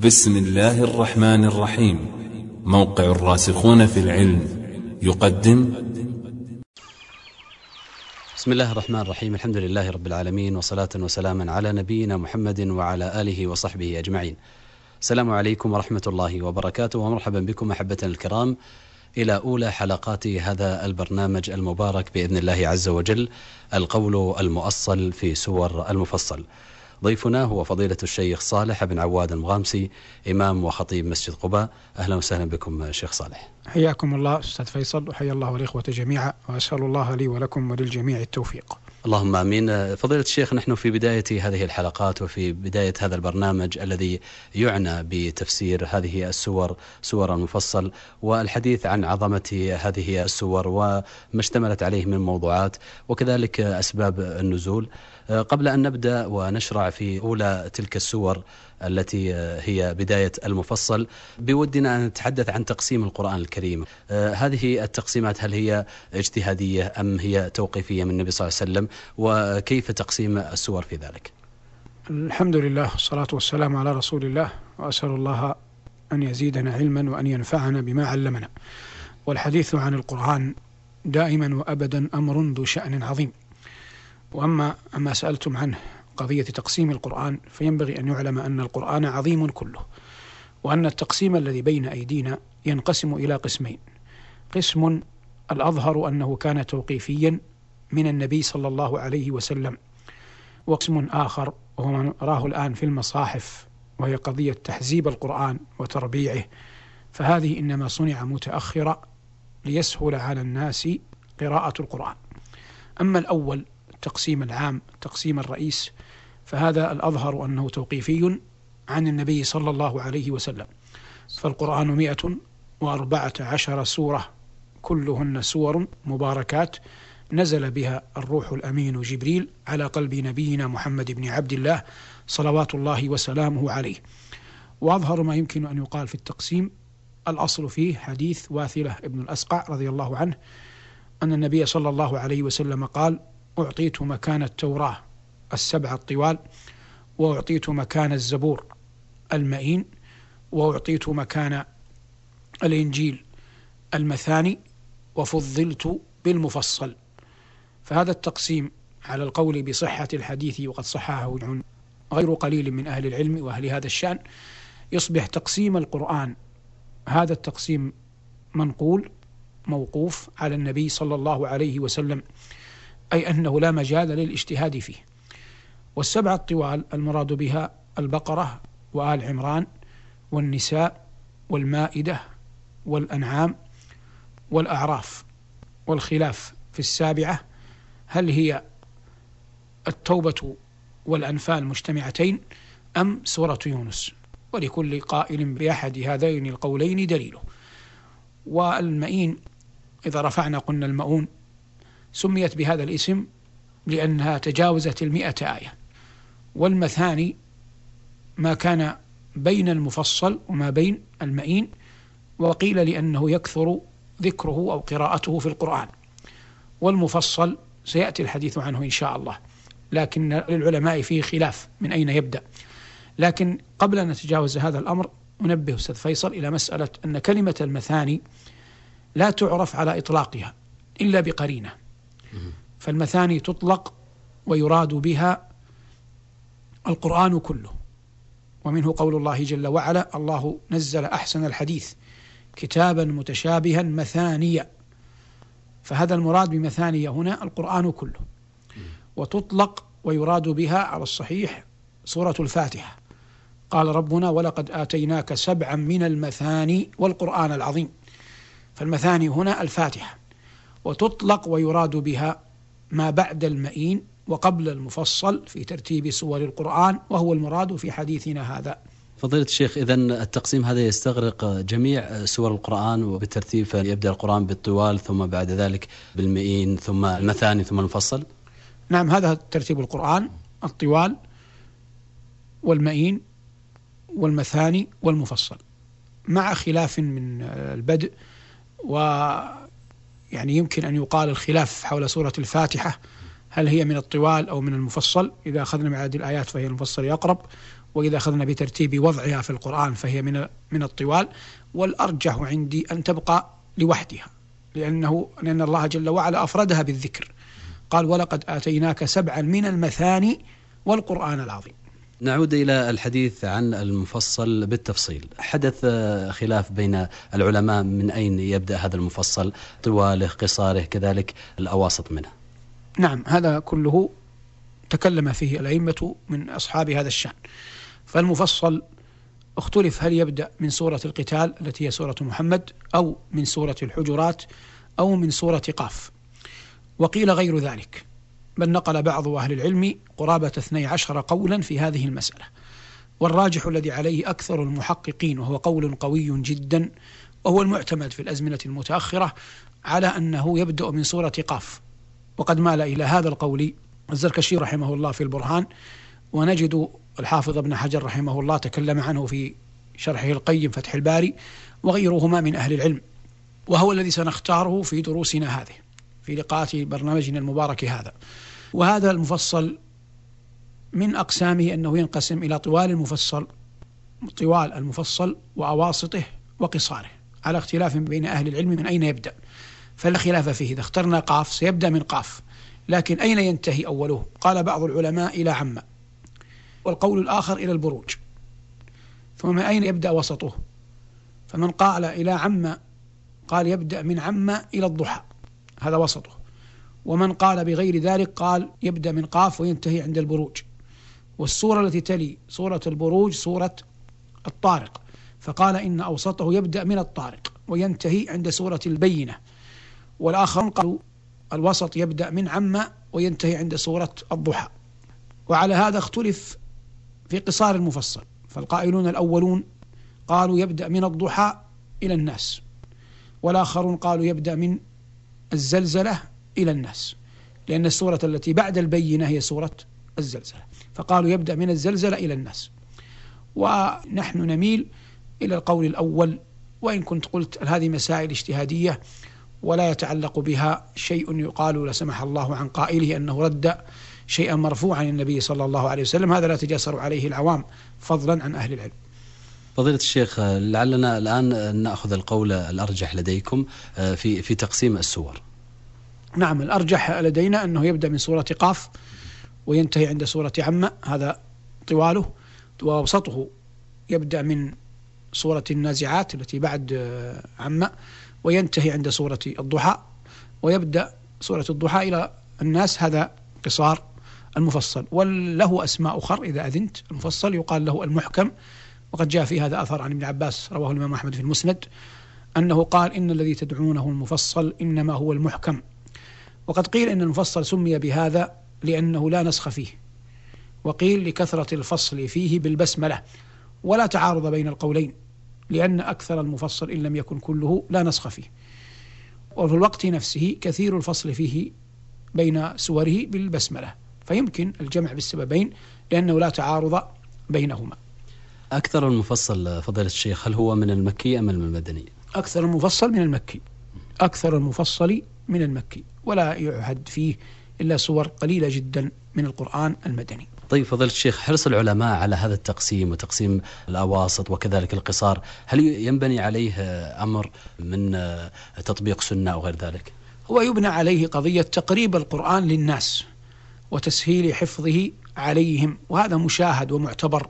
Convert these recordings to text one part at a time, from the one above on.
بسم الله الرحمن الرحيم. موقع الراسخون في العلم يقدم. بسم الله الرحمن الرحيم. الحمد لله رب العالمين وصلاة وسلاما على نبينا محمد وعلى آله وصحبه أجمعين. السلام عليكم ورحمة الله وبركاته ومرحبا بكم أحبتنا الكرام إلى أولى حلقات هذا البرنامج المبارك بإذن الله عز وجل القول المؤصل في سور المفصل. ضيفنا هو فضيلة الشيخ صالح بن عواد المغامسي إمام وخطيب مسجد قباء. أهلا وسهلا بكم شيخ صالح. حياكم الله أستاذ فيصل وحيا الله الإخوة جميعا وأسأل الله لي ولكم وللجميع التوفيق. اللهم آمين. فضيلة الشيخ نحن في بداية هذه الحلقات وفي بداية هذا البرنامج الذي يعنى بتفسير هذه السور سور المفصل والحديث عن عظمة هذه السور وما اشتملت عليه من موضوعات وكذلك أسباب النزول. قبل أن نبدأ ونشرع في أولى تلك السور التي هي بداية المفصل. بودنا أن نتحدث عن تقسيم القرآن الكريم. هذه التقسيمات هل هي اجتهادية أم هي توقيفية من النبي صلى الله عليه وسلم؟ وكيف تقسيم السور في ذلك؟ الحمد لله والصلاة والسلام على رسول الله وأسأل الله أن يزيدنا علما وأن ينفعنا بما علمنا. والحديث عن القرآن دائما وأبدا أمر ذو شأن عظيم. وأما أما سألتم عنه قضية تقسيم القرآن فينبغي أن يعلم أن القرآن عظيم كله وأن التقسيم الذي بين أيدينا ينقسم إلى قسمين. قسم الأظهر أنه كان توقيفيا من النبي صلى الله عليه وسلم وقسم آخر وهو ما نراه الآن في المصاحف وهي قضية تحزيب القرآن وتربيعه. فهذه إنما صنع متأخرة ليسهل على الناس قراءة القرآن. أما الأول التقسيم العام التقسيم الرئيس فهذا الأظهر أنه توقيفي عن النبي صلى الله عليه وسلم. فالقرآن مئة وأربعة عشر سورة كلهن سور مباركات نزل بها الروح الأمين جبريل على قلب نبينا محمد بن عبد الله صلوات الله وسلامه عليه. وأظهر ما يمكن أن يقال في التقسيم الأصل فيه حديث واثلة ابن الأسقع رضي الله عنه أن النبي صلى الله عليه وسلم قال أعطيت مكان التوراة السبع الطوال وأعطيت مكان الزبور المئين وأعطيت مكان الإنجيل المثاني وفضلت بالمفصل. فهذا التقسيم على القول بصحة الحديث وقد صححه غير قليل من أهل العلم وأهل هذا الشأن يصبح تقسيم القرآن. هذا التقسيم منقول موقوف على النبي صلى الله عليه وسلم أي أنه لا مجال للاجتهاد فيه. والسبعة الطوال المراد بها البقرة وآل عمران والنساء والمائدة والأنعام والأعراف والخلاف في السابعة هل هي التوبة والأنفال مجتمعتين أم سورة يونس؟ ولكل قائل بأحد هذين القولين دليله. والمئين إذا رفعنا قلنا المؤون سميت بهذا الاسم لأنها تجاوزت المئة آية. والمثاني ما كان بين المفصل وما بين المئين وقيل لأنه يكثر ذكره أو قراءته في القرآن. والمفصل سيأتي الحديث عنه إن شاء الله لكن للعلماء فيه خلاف من أين يبدأ. لكن قبل أن نتجاوز هذا الأمر أنبه أستاذ فيصل إلى مسألة أن كلمة المثاني لا تعرف على إطلاقها إلا بقرينة. فالمثاني تطلق ويراد بها القرآن كله. ومنه قول الله جل وعلا الله نزل أحسن الحديث كتابا متشابها مثانيا فهذا المراد بمثانية هنا القرآن كله. وتطلق ويراد بها على الصحيح سورة الفاتحة. قال ربنا ولقد آتيناك سبعا من المثاني والقرآن العظيم. فالمثاني هنا الفاتحة. وتطلق ويراد بها ما بعد المئين وقبل المفصل في ترتيب سور القرآن وهو المراد في حديثنا هذا. فضيلة الشيخ إذا التقسيم هذا يستغرق جميع سور القرآن وبالترتيب يبدأ القرآن بالطوال ثم بعد ذلك بالمئين ثم المثاني ثم المفصل؟ نعم هذا ترتيب القرآن الطوال والمئين والمثاني والمفصل. مع خلاف من البدء و يعني يمكن أن يقال الخلاف حول سورة الفاتحة هل هي من الطوال أو من المفصل؟ إذا أخذنا من عدد الآيات فهي المفصل أقرب وإذا أخذنا بترتيب وضعها في القرآن فهي من من الطوال. والأرجح عندي أن تبقى لوحدها لأنه لأن الله جل وعلا أفردها بالذكر. قال ولقد آتيناك سبعا من المثاني والقرآن العظيم. نعود إلى الحديث عن المفصل بالتفصيل. حدث خلاف بين العلماء من أين يبدأ هذا المفصل طواله قصاره كذلك الأواسط منه. نعم هذا كله تكلم فيه الأئمة من أصحاب هذا الشأن. فالمفصل اختلف هل يبدأ من سورة القتال التي هي سورة محمد أو من سورة الحجرات أو من سورة قاف. وقيل غير ذلك بل نقل بعض أهل العلم قرابة 12 قولا في هذه المسألة. والراجح الذي عليه أكثر المحققين وهو قول قوي جدا وهو المعتمد في الأزمنة المتأخرة على أنه يبدأ من سورة قاف. وقد مال إلى هذا القول الزركشي رحمه الله في البرهان ونجد الحافظ ابن حجر رحمه الله تكلم عنه في شرحه القيم فتح الباري وغيرهما من أهل العلم وهو الذي سنختاره في دروسنا هذه في لقاءات برنامجنا المبارك هذا. وهذا المفصل من أقسامه أنه ينقسم إلى طوال المفصل طوال المفصل وأواسطه وقصاره على اختلاف بين أهل العلم من أين يبدأ. فلا خلاف فيه. إذا اخترنا قاف سيبدأ من قاف. لكن أين ينتهي أوله؟ قال بعض العلماء إلى عم. والقول الآخر إلى البروج. ثم من أين يبدأ وسطه؟ فمن قال إلى عم قال يبدأ من عم إلى الضحى. هذا وسطه. ومن قال بغير ذلك قال يبدأ من قاف وينتهي عند البروج. والسورة التي تلي سورة البروج سورة الطارق. فقال إن أوسطه يبدأ من الطارق وينتهي عند سورة البينة. والآخرون قالوا الوسط يبدأ من عم وينتهي عند سورة الضحى. وعلى هذا اختلف في قصار المفصل. فالقائلون الأولون قالوا يبدأ من الضحى إلى الناس. والآخرون قالوا يبدأ من الزلزلة إلى الناس. لأن السورة التي بعد البينة هي سورة الزلزلة. فقالوا يبدأ من الزلزلة إلى الناس. ونحن نميل إلى القول الأول. وإن كنت قلت هذه مسائل اجتهادية ولا يتعلق بها شيء يقال لا سمح الله عن قائله أنه رد شيئا مرفوعا عن النبي صلى الله عليه وسلم. هذا لا تجاسر عليه العوام فضلا عن أهل العلم. فضيلة الشيخ لعلنا الآن نأخذ القول الأرجح لديكم آه، في في تقسيم السور. نعم الأرجح لدينا أنه يبدأ من سورة قاف وينتهي عند سورة عمة هذا طواله. ووسطه يبدأ من سورة النازعات التي بعد آه، عمة. وينتهي عند سورة الضحى ويبدأ سورة الضحى إلى الناس هذا قصار المفصل. وله أسماء أخر إذا أذنت المفصل يقال له المحكم. وقد جاء في هذا أثر عن ابن عباس رواه الإمام أحمد في المسند أنه قال إن الذي تدعونه المفصل إنما هو المحكم. وقد قيل إن المفصل سمي بهذا لأنه لا نسخ فيه. وقيل لكثرة الفصل فيه بالبسملة ولا تعارض بين القولين. لأن أكثر المفصل إن لم يكن كله لا نسخ فيه. وفي الوقت نفسه كثير الفصل فيه بين سوره بالبسملة. فيمكن الجمع بالسببين لأنه لا تعارض بينهما. أكثر المفصل فضيلة الشيخ هل هو من المكي أم من المدني؟ أكثر المفصل من المكي. أكثر المفصل من المكي. ولا يعهد فيه إلا سور قليلة جدا من القرآن المدني. طيب فضيلة الشيخ حرص العلماء على هذا التقسيم وتقسيم الأواسط وكذلك القصار هل ينبني عليه أمر من تطبيق سنة أو غير ذلك؟ هو يبنى عليه قضية تقريب القرآن للناس وتسهيل حفظه عليهم وهذا مشاهد ومعتبر.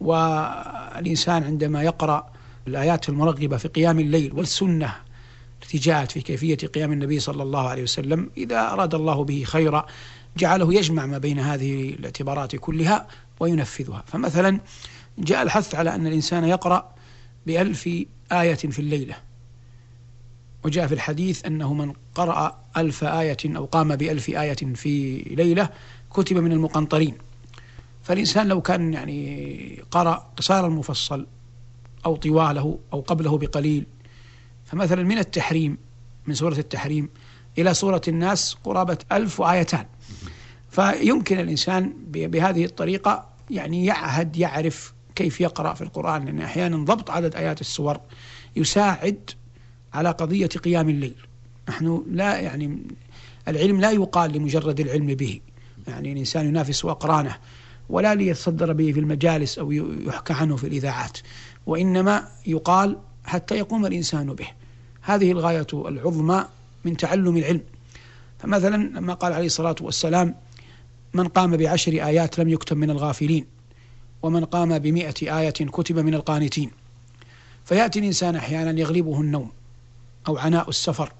والإنسان عندما يقرأ الآيات المرغبة في قيام الليل والسنة التي جاءت في كيفية قيام النبي صلى الله عليه وسلم إذا أراد الله به خيرا جعله يجمع ما بين هذه الاعتبارات كلها وينفذها. فمثلا جاء الحث على أن الإنسان يقرأ بألف آية في الليلة. وجاء في الحديث أنه من قرأ ألف آية أو قام بألف آية في ليلة كتب من المقنطرين. فالإنسان لو كان يعني قرأ قصار المفصل أو طواله أو قبله بقليل فمثلا من التحريم من سورة التحريم إلى سورة الناس قرابة ألف وآيتان فيمكن الإنسان بهذه الطريقة يعني يعهد يعرف كيف يقرأ في القرآن لأن أحيانا ضبط عدد آيات السور يساعد على قضية قيام الليل. نحن لا يعني العلم لا يقال لمجرد العلم به. يعني الإنسان ينافس أقرانه ولا ليتصدر به في المجالس أو يحكى عنه في الإذاعات وإنما يقال حتى يقوم الإنسان به. هذه الغاية العظمى من تعلم العلم. فمثلا لما قال عليه الصلاة والسلام من قام بعشر آيات لم يكتب من الغافلين ومن قام بمئة آية كتب من القانتين. فيأتي الإنسان أحيانا يغلبه النوم أو عناء السفر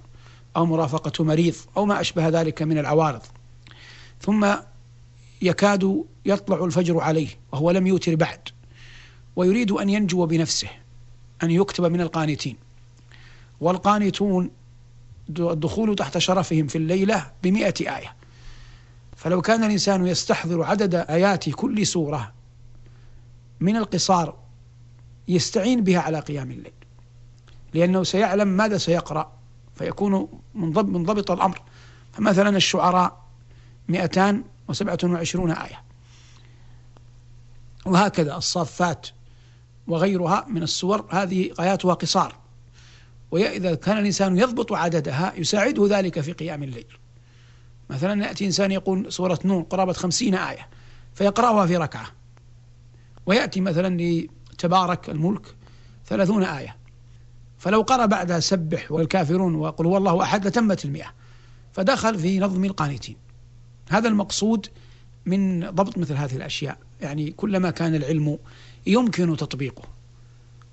أو مرافقة مريض أو ما أشبه ذلك من العوارض. ثم يكاد يطلع الفجر عليه وهو لم يوتر بعد ويريد أن ينجو بنفسه أن يكتب من القانتين. والقانتون الدخول تحت شرفهم في الليلة بمئة آية. فلو كان الإنسان يستحضر عدد آيات كل سورة من القصار يستعين بها على قيام الليل. لأنه سيعلم ماذا سيقرأ فيكون منضبط الأمر. فمثلا الشعراء مئتان وسبعة وعشرون آية. وهكذا الصافات وغيرها من السور هذه غاياتها قصار. وإذا كان الإنسان يضبط عددها يساعده ذلك في قيام الليل. مثلا يأتي إنسان يقول سورة نون قرابة خمسين آية فيقرأها في ركعة. ويأتي مثلا لتبارك الملك ثلاثون آية. فلو قرأ بعدها سبح والكافرون وقل هو الله أحد لتمت المئة. فدخل في نظم القانتين. هذا المقصود من ضبط مثل هذه الأشياء. يعني كلما كان العلم يمكن تطبيقه.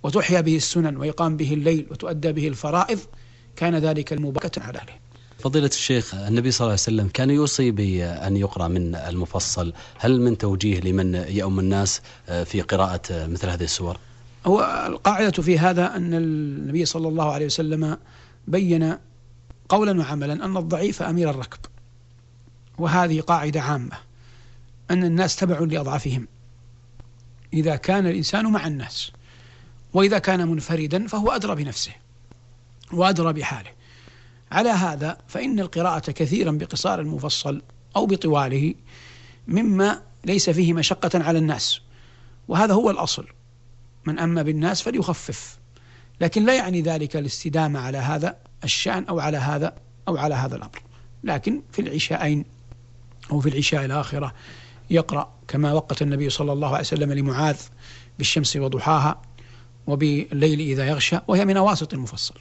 وتحيا به السنن ويقام به الليل وتؤدى به الفرائض كان ذلك المباركة على أهله فضيلة الشيخ النبي صلى الله عليه وسلم كان يوصي بأن يقرأ من المفصل. هل من توجيه لمن يؤم الناس في قراءة مثل هذه السور؟ هو القاعدة في هذا أن النبي صلى الله عليه وسلم بين قولا وعملا أن الضعيف أمير الركب. وهذه قاعدة عامة أن الناس تبع لأضعافهم إذا كان الإنسان مع الناس وإذا كان منفردا فهو أدرى بنفسه وأدرى بحاله. على هذا فإن القراءة كثيرا بقصار المفصل أو بطواله مما ليس فيه مشقة على الناس وهذا هو الأصل. من أما بالناس فليخفف. لكن لا يعني ذلك الاستدامة على هذا الشأن أو على هذا أو على هذا الأمر. لكن في العشاءين أو في العشاء الآخرة يقرأ كما وقت النبي صلى الله عليه وسلم لمعاذ بالشمس وضحاها وبالليل إذا يغشى وهي من أواسط المفصل.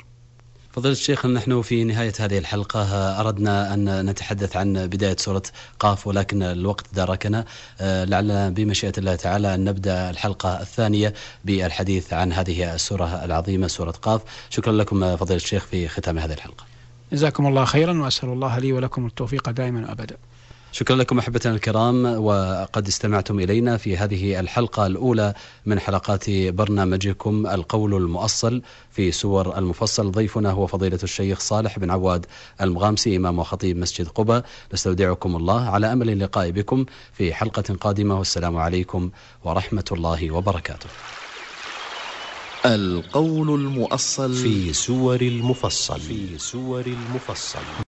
فضيلة الشيخ نحن في نهاية هذه الحلقة أردنا أن نتحدث عن بداية سورة قاف ولكن الوقت داركنا. آه، لعلنا بمشيئة الله تعالى أن نبدأ الحلقة الثانية بالحديث عن هذه السورة العظيمة سورة قاف. شكرا لكم فضيلة الشيخ في ختام هذه الحلقة. جزاكم الله خيرا وأسأل الله لي ولكم التوفيق دائما وأبدا. شكرا لكم أحبتنا الكرام وقد استمعتم إلينا في هذه الحلقة الأولى من حلقات برنامجكم القول المؤصل في سور المفصل. ضيفنا هو فضيلة الشيخ صالح بن عواد المغامسي إمام وخطيب مسجد قبة نستودعكم الله على أمل اللقاء بكم في حلقة قادمة والسلام عليكم ورحمة الله وبركاته. القول المؤصل في سور المفصل. في سور المفصل.